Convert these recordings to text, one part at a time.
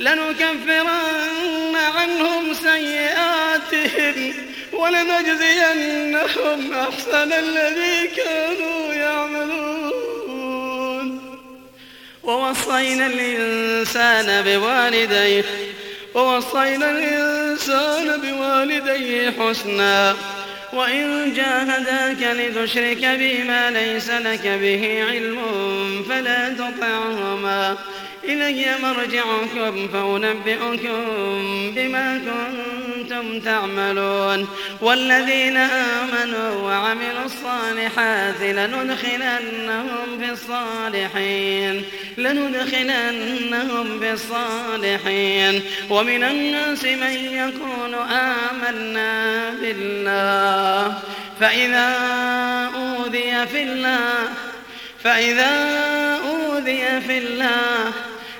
لنكفرن عنهم سيئاتهم ولنجزينهم أحسن الذي كانوا يعملون. ووصينا الإنسان بوالديه ووصينا الإنسان بوالديه حسنا. وإن جاهداك لتشرك بي ما ليس لك به علم فلا تطعهما. إلي مرجعكم فأنبئكم بما كنتم تعملون والذين آمنوا وعملوا الصالحات لندخلنهم في الصالحين لندخلنهم في الصالحين. ومن الناس من يقول آمنا بالله فإذا أوذي في الله فإذا أوذي في الله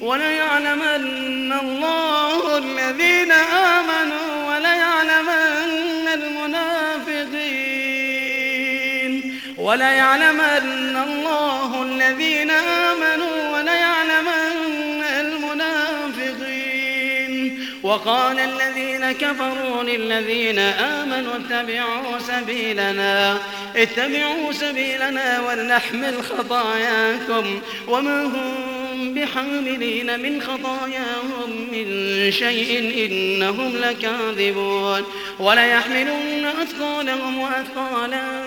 وليعلمن الله الذين آمنوا وليعلمن المنافقين. وليعلمن الله الذين آمنوا وليعلمن المنافقين. وقال الذين كفروا للذين آمنوا اتبعوا سبيلنا اتبعوا سبيلنا ولنحمل خطاياكم. وما هم بحاملين من خطاياهم من شيء إنهم لكاذبون. وليحملن أثقالهم وأثقالا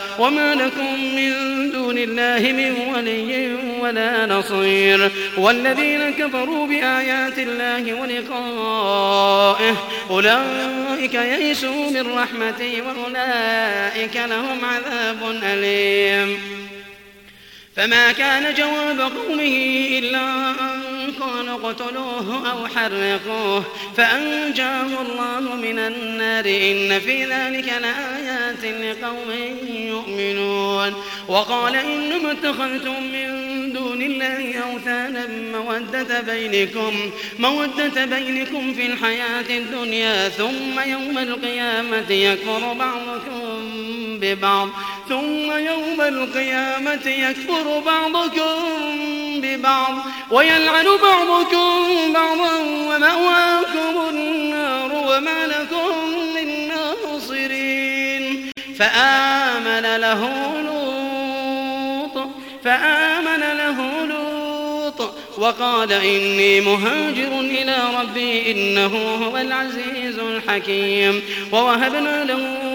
وما لكم من دون الله من ولي ولا نصير والذين كفروا بآيات الله ولقائه أولئك يئسوا من رحمتي وأولئك لهم عذاب أليم فما كان جواب قومه إلا أن قالوا اقتلوه أو حرقوه فأنجاه الله من النار. إن في ذلك لآيات لقوم يؤمنون. وقال إنما اتخذتم من دون الله أوثانا مودة بينكم مودة بينكم في الحياة الدنيا ثم يوم القيامة يكفر بعضكم ببعض. ثم يوم القيامة يكفر بعضكم ببعض ويلعن بعضكم بعضا ومأواكم النار وما لكم من ناصرين. فآمن له لوط فآمن له لوط وقال إني مهاجر إلى ربي إنه هو العزيز الحكيم. ووهبنا له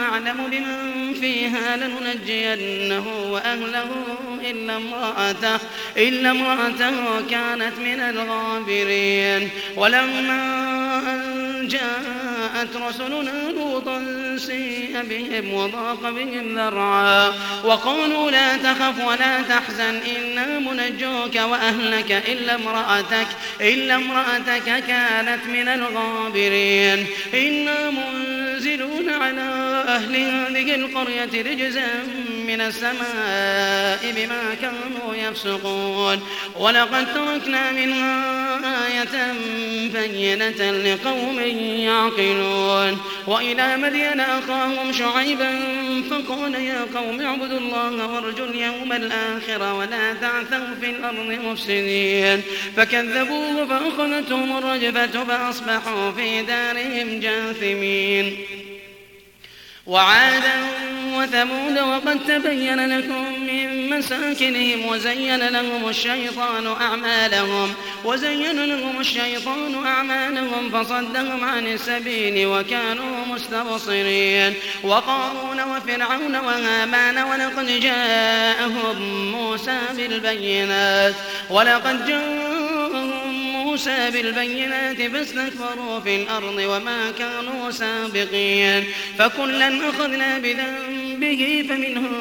أعلم بمن فيها لننجينه وأهله إلا امرأته, إلا امرأته كانت من الغابرين. ولما أن جاءت رسلنا لوطا سيء بهم وضاق بهم ذرعا وقالوا لا تخف ولا تحزن إنا منجوك وأهلك إلا امرأتك إلا امرأتك كانت من الغابرين. إنا منزلون على أهل هذه القرية رجزا من السماء بما كانوا يفسقون. ولقد تركنا منها آية بينة لقوم يعقلون. وإلى مدين أخاهم شعيبا فقال يا قوم اعبدوا الله وارجوا اليوم الآخر ولا تعثوا في الأرض مفسدين. فكذبوه فأخذتهم الرجفة فأصبحوا في دارهم جاثمين. وعادا وثمود وقد تبين لكم من مساكنهم وزين لهم الشيطان أعمالهم وزين لهم الشيطان أعمالهم فصدهم عن السبيل وكانوا مستبصرين وقارون وفرعون وهامان ولقد جاءهم موسى بالبينات ولقد جاءهم موسى بالبينات فاستكبروا في الأرض وما كانوا سابقين. فكلا أخذنا بذنبه فمنهم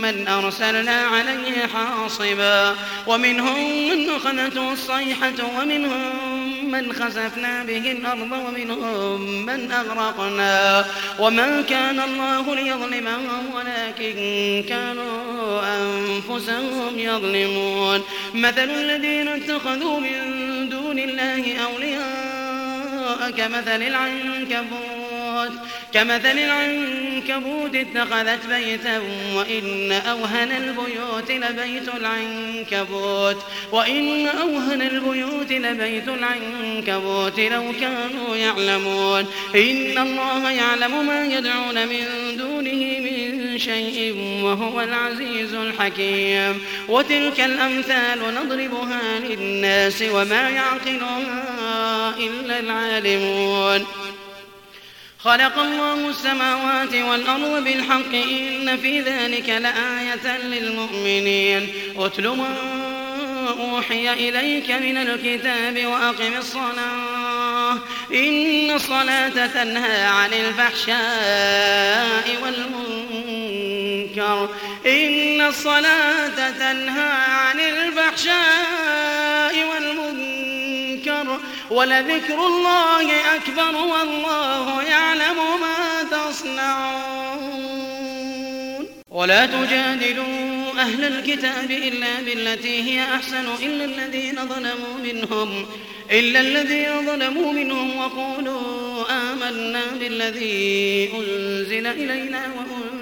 من أرسلنا عليه حاصبا. ومنهم من أخذته الصيحة ومنهم من خسفنا به الأرض ومنهم من أغرقنا. وما كان الله ليظلمهم ولكن كانوا أنفسهم يظلمون. مثل الذين اتخذوا من الله أولياء كمثل العنكبوت كمثل العنكبوت اتخذت بيتا وإن أوهن البيوت لبيت العنكبوت وإن أوهن البيوت لبيت العنكبوت لو كانوا يعلمون. إن الله يعلم ما يدعون من شيء وهو العزيز الحكيم. وتلك الأمثال نضربها للناس وما يعقلها إلا العالمون. خلق الله السماوات والأرض بالحق إن في ذلك لآية للمؤمنين. أتل ما أوحي إليك من الكتاب وأقم الصلاة. إن الصلاة تنهى عن الفحشاء والمنكر. إن الصلاة تنهى عن الفحشاء والمنكر ولذكر الله أكبر والله يعلم ما تصنعون. ولا تجادلوا أهل الكتاب إلا بالتي هي أحسن إلا الذين ظلموا منهم إلا الذين ظلموا منهم وقولوا آمنا بالذي أنزل إلينا وأنزل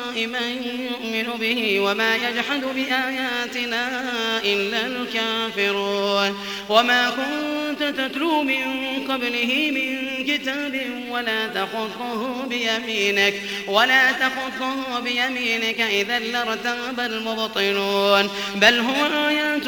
من يؤمن به وما يجحد بآياتنا إلا الكافرون. وما كنت تتلو من قبله من كتاب ولا تخطه بيمينك ولا تخطه بيمينك إذا لارتاب المبطلون. بل هو آيات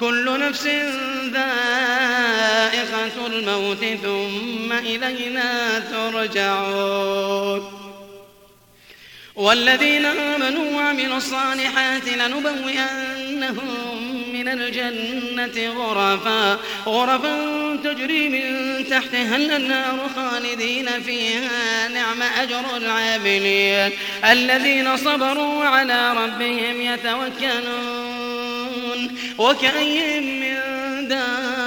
كل نفس ذائقة الموت ثم إلينا ترجعون. والذين آمنوا وعملوا الصالحات لنبوئنهم من الجنة غرفا غرفا تجري من تحتها الأنهار خالدين فيها نعم أجر العاملين. الذين صبروا على ربهم يتوكلون. وكأي من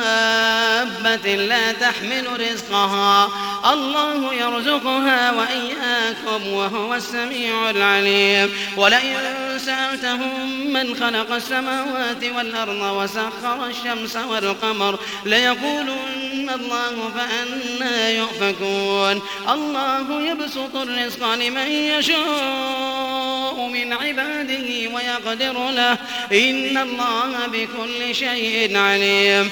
دابة لا تحمل رزقها. الله يرزقها وإياكم وهو السميع العليم. ولئن سألتهم من خلق السماوات والأرض وسخر الشمس والقمر ليقولن الله فأنا يؤفكون. الله يبسط الرزق لمن يشاء من عباده ويقدر له. إن الله بكل شيء عليم.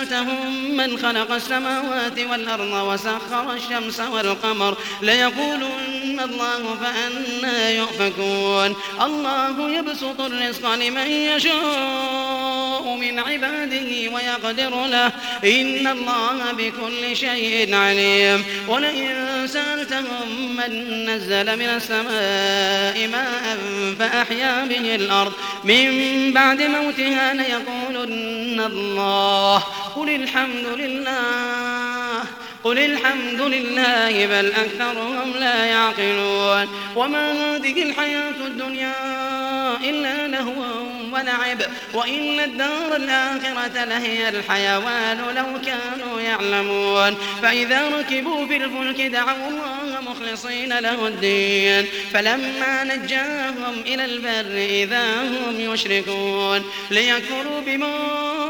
سألتهم من خلق السماوات والأرض وسخر الشمس والقمر ليقولن الله فأنا يؤفكون. الله يبسط الرزق لمن يشاء من عباده ويقدر له. إن الله بكل شيء عليم. ولئن سألتهم من نزل من السماء ماء فأحيا به الأرض. من بعد موتها ليقولن الله قل الحمد لله قل الحمد لله بل أكثرهم لا يعقلون. وما هذه الحياة الدنيا إلا لهو ولعب وإن الدار الآخرة لهي الحيوان لو كانوا يعلمون. فإذا ركبوا في الفلك دعوا الله مخلصين له الدين. فلما نجاهم إلى البر إذا هم يشركون. ليكفروا بما